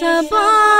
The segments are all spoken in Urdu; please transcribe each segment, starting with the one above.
سبا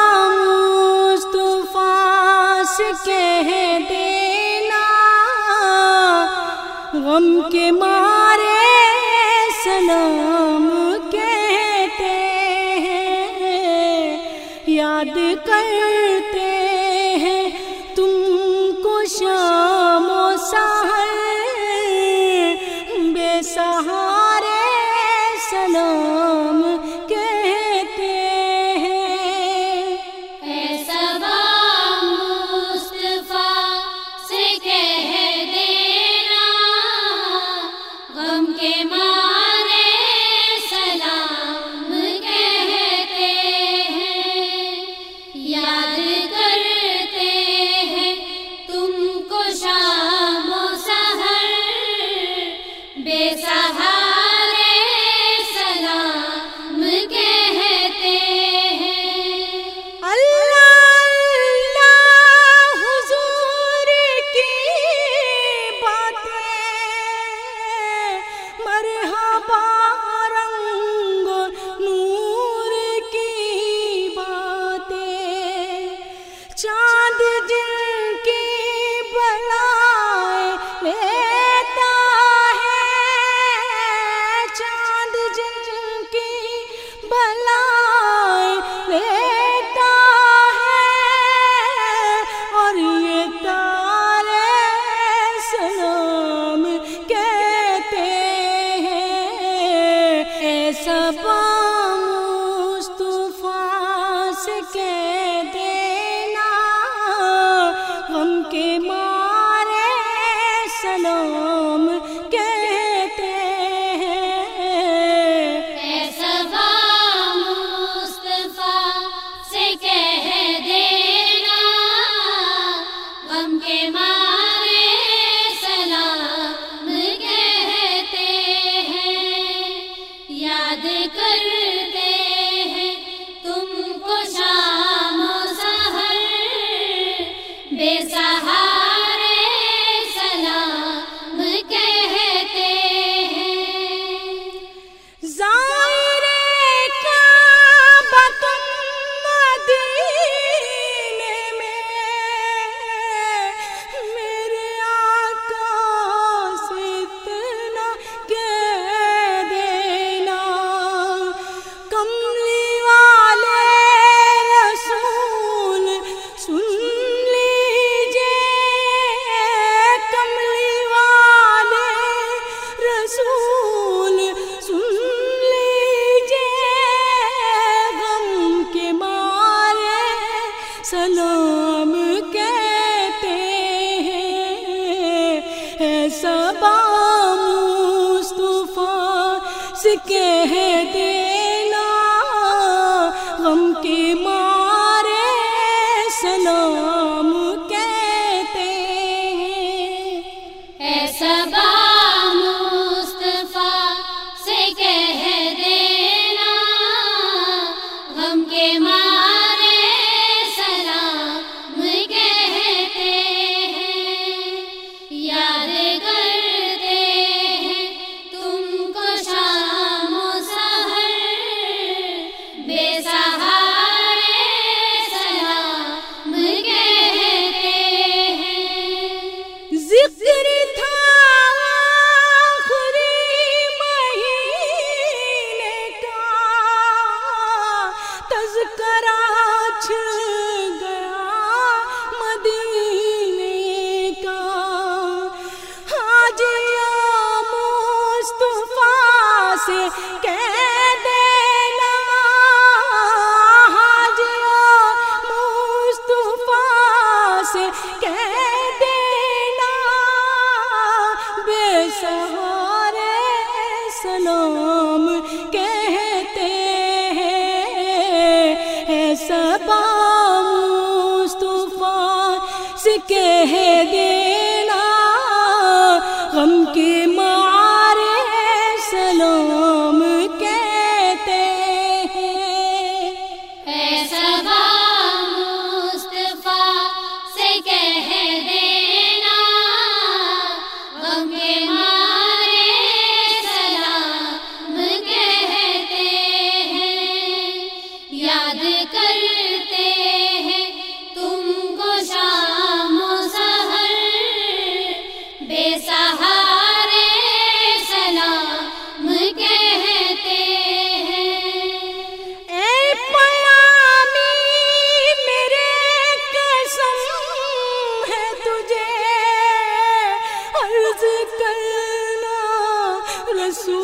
سلام سہارے سلام رسول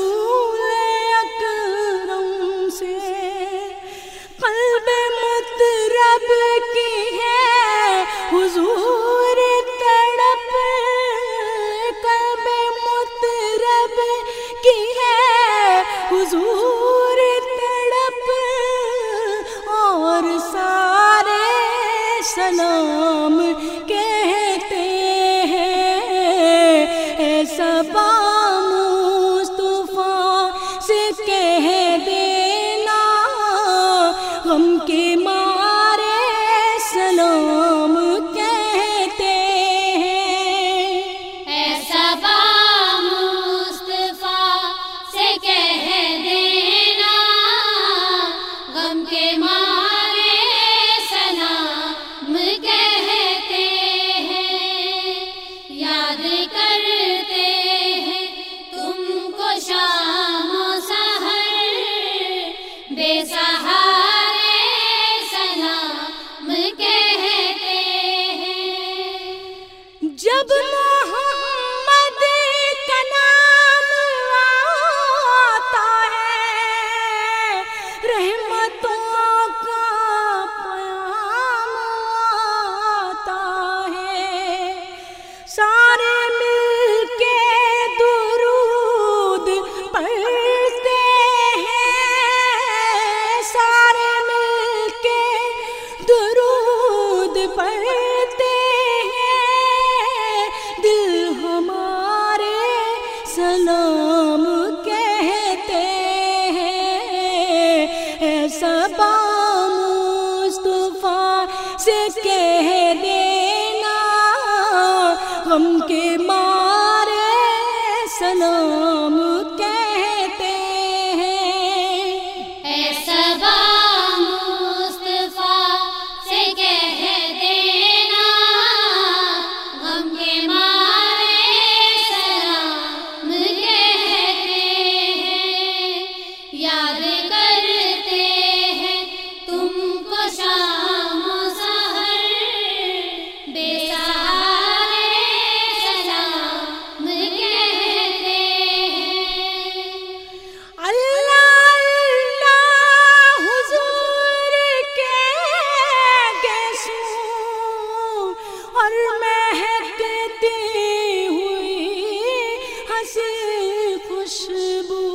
ایسی خوشبو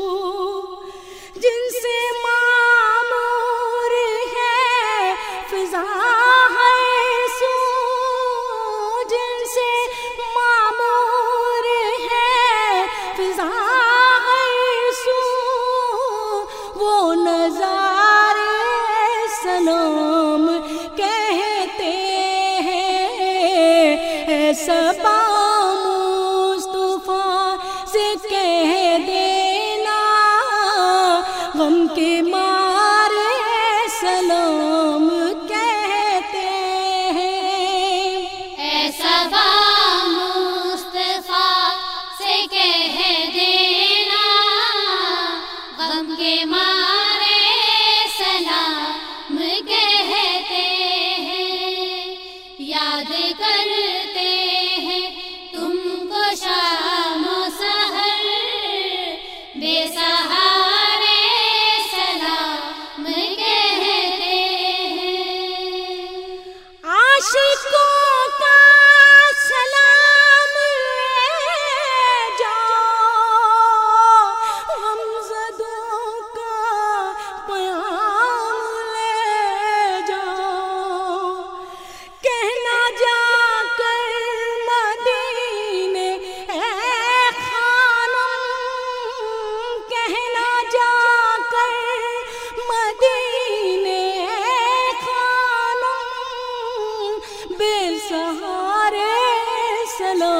جن سے مامور ہے فضا ہے سو جن سے مامور ہے فضا ہے سو وہ نظر بے سہارے سلام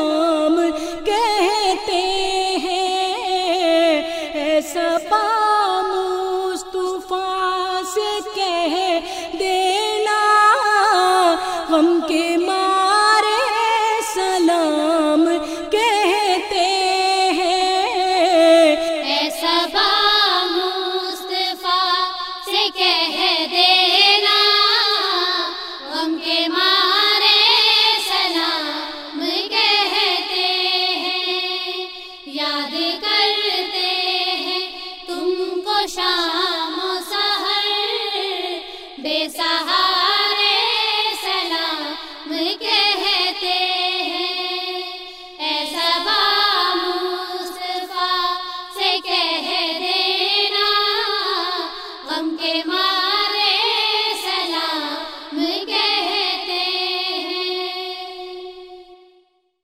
رہا